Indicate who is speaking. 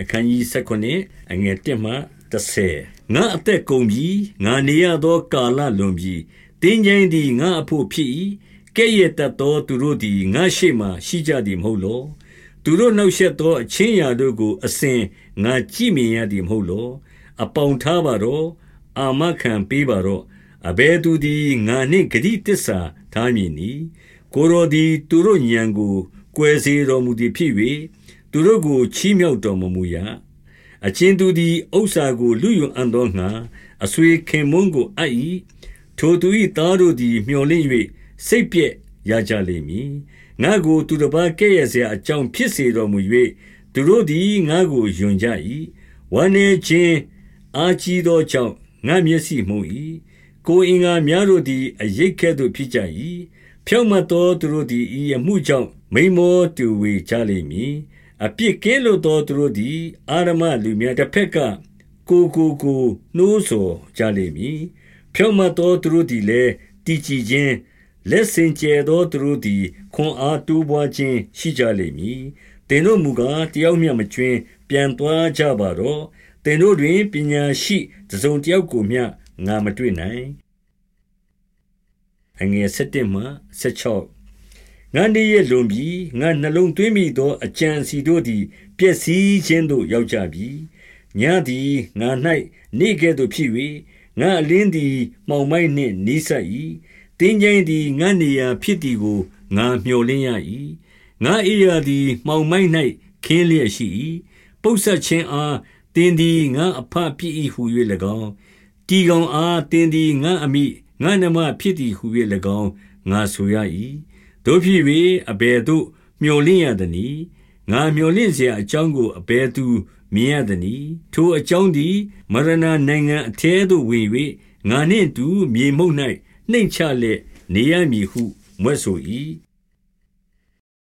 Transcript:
Speaker 1: အခန်းကြီး19အငယ်1မှ30ငါအသက်ကုန်ပြီငါနေရသောကာလလွန်ပြီတင်းကျင်းသည်ငါအဖို့ဖြစ်၏ကဲ့ရဲ့တတ်သောသူတို့သည်ငါရှိမှရှိကြသည်မဟုတ်လောသူတို့နှောက်ရက်သောအချင်းရာတို့ကိုအစဉ်ငါကြည့်မြင်ရသည်မဟုတ်လောအပေါင်ထားပါတော့အာမခံပေးပါတော့အဘဲသူသည်ငါနှင့်ဂတိတစ္ဆာထားမည်နီကိုရောသည်သူတို့ညံကိုကွယ်စေတော်မူသည်ဖြစ်၍ သူတို့ကိုချီးမြှောက်တော်မမူရအချင်းသူသည်ဥစ္စာကိုလူယွံအံ့သောငှာအဆွေခင်မွန်းကိုအပ်၏ထိုသူ၏သားတို့သည်မျှော်လင့်၍စိတ်ပြည့်ရကြလိမ့်မည်ငါကိုသူတစ်ပါးကဲ့ရဲ့စရာအကြောင်းဖြစ်စေတော်မူ၍သူတို့သည်ငါကိုယွံကြ၏ဝမ်းနေခြင်းအာကြီးသောကြောင့်ငါမျက်စိမှုန်၏ကိုအင်္ဂါများတို့သည်အရိတ်ကဲ့သို့ဖြစ်ကြ၏ဖြောင့်မတ်သောသူတို့သည်ဤအမှုကြောင့်မိမောတူဝေကြလိမ့်မည် အပြစ်ကင်းလွတ်သောသူတို့သည်အာရမလူများတစ်ဖက်က ကိုကိုကိုနှိုးဆော်ကြလိမ့်မည် ဖြောင့်မတ်သောသူတို့သည်လည်း တည်ကြည်ခြင်း လက်စင်ကြဲသောသူတို့သည် ခွန်အားတိုးပွားခြင်းရှိကြလိမ့်မည်တင်တို့မူကား တယောက်မျှမကျွင်း ပြန်သွားကြပါတော့တင်တို့တွင် ပညာရှိတစုံတယောက်ကိုမျှ ငါမတွေ့နိုင်အ ငယ်7မှ16ငါနေရလွန်ပြီးငါနှလုံးသွင်းမိသော အကြံစီတို့သည်ပျက်စီးခြင်းသို့ရောက်ကြပြီညသည်ငါ၌နေကဲ့သို့ဖြစ်၍ငါအလင်းသည်မှောင်မိုက်နှင့်နီးစပ်၏တင်းကျိုင်းသည်ငါနေရာဖြစ်သည်ကိုငါမျှော်လင့်ရ၏ငါအိယာသည်မှောင်မိုက်၌ခင်းလျက်ရှိ၏ပုပ်ဆက်ခြင်းအားတင်းသည်ငါအဖဖြစ်၏ဟု၍၎င်းတီကောင်အားတင်းသည်ငါအမိငါနမဖြစ်သည်ဟု၍၎င်းငါဆိုရ၏ တို့ဖြစ်၍အဘယ်သို့မျှော်လင့်ရသနည်းငါမျှော်လင့်เสียအကြောင်းကိုအဘယ်သူမြင်ရသနည်းထိုအကြောင်းသည်မရဏနိုင်ငံအထဲသို့ဝင်၍ငါနှင့်တူမြေမှုန့်၌နှိမ်ချလျက်နေရမည်ဟုမြွက်ဆို၏